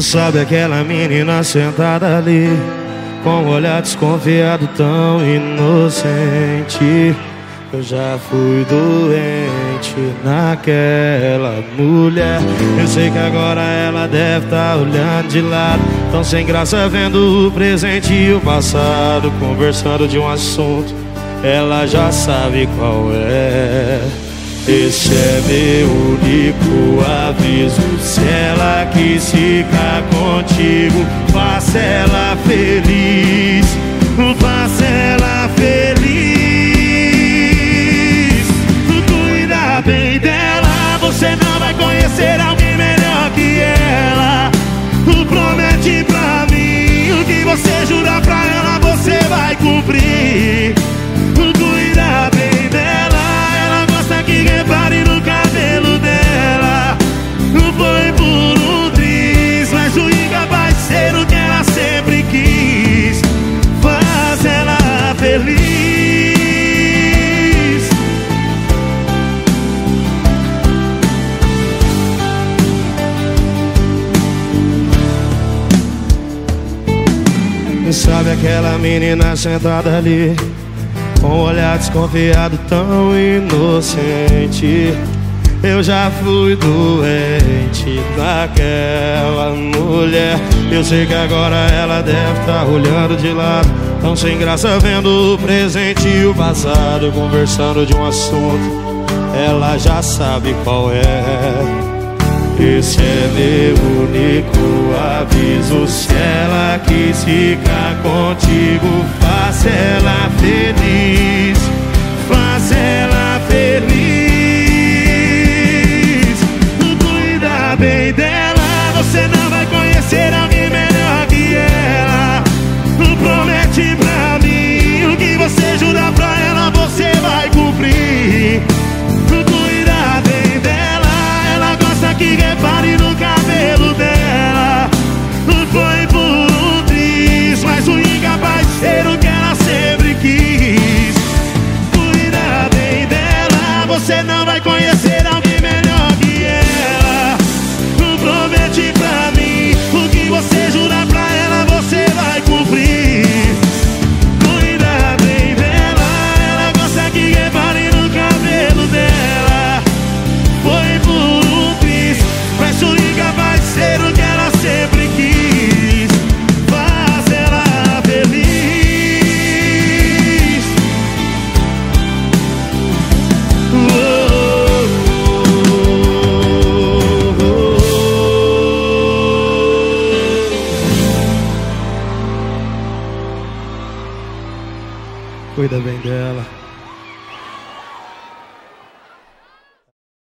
Sabe aquela menina sentada ali Com um olhar desconfiado tão inocente. Eu já fui doente naquela mulher. Eu sei que agora ela deve estar tá olhando de lado. Tão sem graça vendo o presente e o passado Conversando de um assunto. Ela já sabe qual é. Esse é meu único aviso. Quis ficar contigo, faça ela feliz. Faça ela feliz. Cuida bem dela, você não vai conhecer alguém Sabe aquela menina sentada ali Com um olhar desconfiado tão inocente. Eu já fui doente daquela mulher. Eu sei que agora ela deve estar tá olhando de lado Tão sem graça vendo o presente e o passado Conversando de um assunto. Ela já sabe qual é. Esse é meu único aviso. Quis ficar contigo, faça ela feliz. Cuida bem dela.